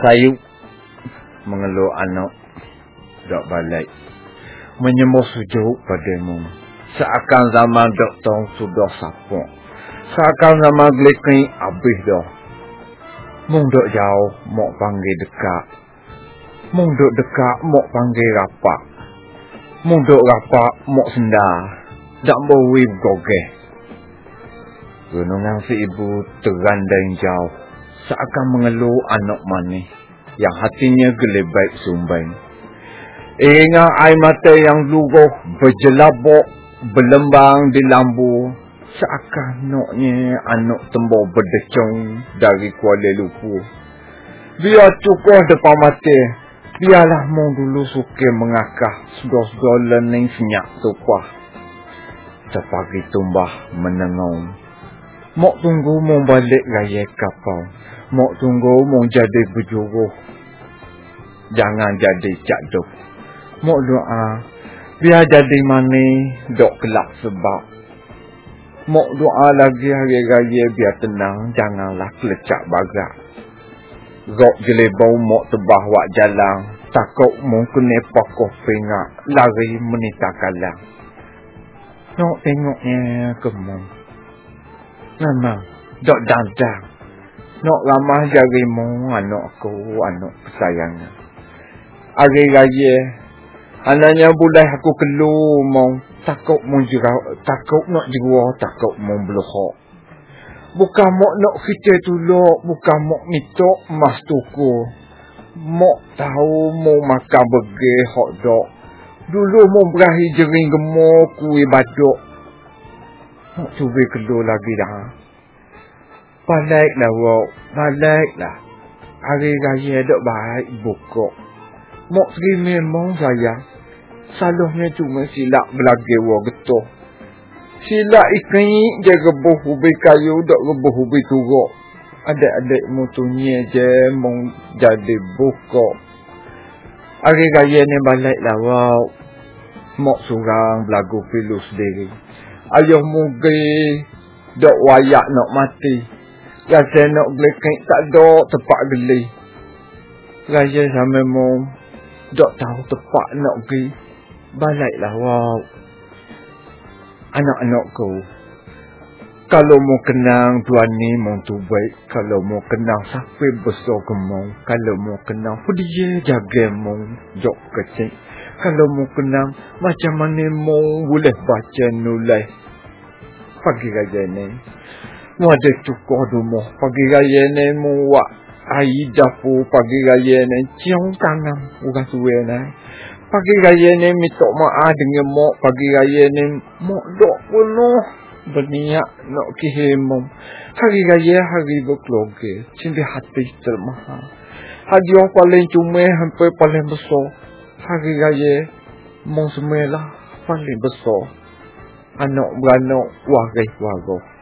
Sayup mengeluh anak dok balik. Menyembah sujud padamu. Seakan zaman dok tong sudah sapok seakan zaman gelekin habis dah. Mung dok jauh mau panggil dekat. Mung dok dekat mau panggil rapak. Mung dok rapak mau sendar. Mau wib gogeh. Gunungan si ibu terandai jauh seakan mengeluh anak manis yang hatinya gelebat sumbang. Ingat air mata yang luruh berjelabok berlembang di lambu seakan noknya anak tembok berdecong dari Kuala Lumpur. Biar cukup depan mata, biarlah mong dulu suka mengakah sudah-sudah learning senyap tupah. Sepagi tumbah menengong. Mok tunggu mong balik raya kapal. Mok tunggu mong jadi berjuruh jangan jadi jatuh. Mau doa, biar jadi mani dok kelak sebab. Mau doa lagi hari raya biar tenang, janganlah kelecak bagak. Gok jelebau mau tebah wak jalan, takut mungkin pakoh pengak, lari menita kalang. Nok tengoknya kemung. Nama, dok dandang. Nok ramah jarimu anak aku, anak kesayangan hari raya anaknya boleh aku keluar mau takut mau jerah takut nak jerah takut mau belohok bukan mau nak kita tuluk bukan mau mitok mas tuku. Mau tahu mau makan burger hot dog. Dulu mau berakhir jering gemuk kuih baduk nak cuba keluar lagi dah baliklah wak baliklah hari raya dok baik buka Mok segi memang saya. Salahnya cuma silap belagi wa getuh. Silap ikan je gebuh ubi kayu dok gebuh ubi turuk. Adik-adik mutunya je mong jadi buka. Hari raya ni balik lah wow. Mok surang belagu pilu sendiri. Ayah mugi dok wayak nak mati. Rasa nak beli tak ada tempat geli. Raya sama mong Dok tahu tepat nak pergi. Baliklah wow. Anak-anakku. Kalau mau kenang tuan ni mau tu baik. Kalau mau kenang sampai besar kemau. Kalau mau kenang dia jaga mau jok kecil. Kalau mau kenang macam mana mau boleh baca nulai. Pagi raya ni. Mau ada cukup rumah. Pagi ni ciong tangan bukan suwe ni pagi raya ni minta maaf dengan mak pagi raya ni mak dok hari raya hari berkeluarga cinta hati termaha hari yang paling cuma sampai paling besar hari raya mau semelah paling besar anak beranak waris waris